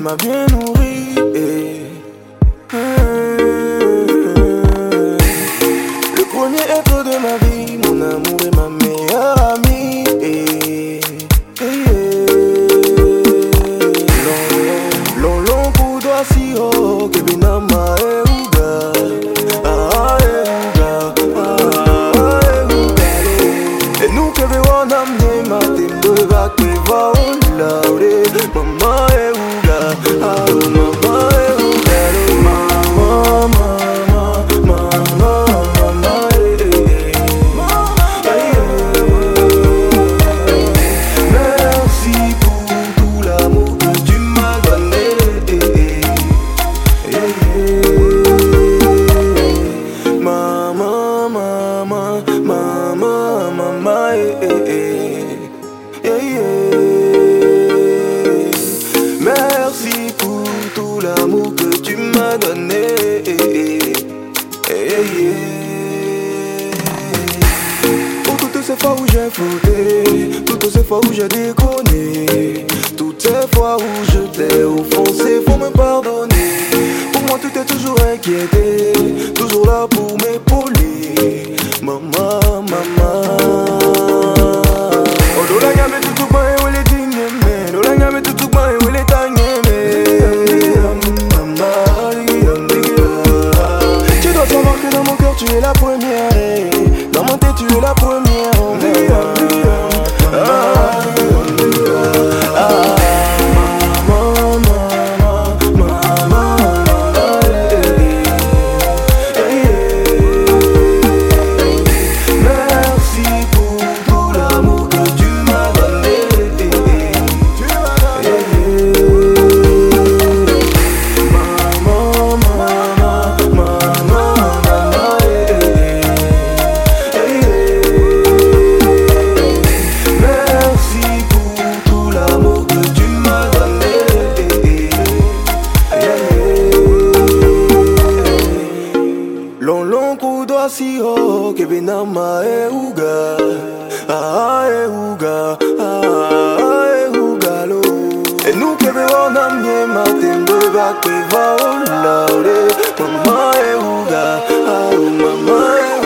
m'as bien nourri. Le premier être de ma vie, mon amour et ma meilleure amie. Long, long, long, si haut, que binama e uga. Ah, e uga. Ah, e uga. E nous bakwe va. Mama Pour toutes ces fois où j'ai fauté, toutes ces fois où j'ai déconné, toutes ces fois où je t'ai offensé, faut me pardonner. Pour moi, tu t'es toujours inquiété, toujours là pour m'épauler. Maman, basi ho kebinama euga eh, ah eh, euga ah eh, euga lo. Enu kebe ona mie matembe bakwe vaola ore mama euga ah mama euga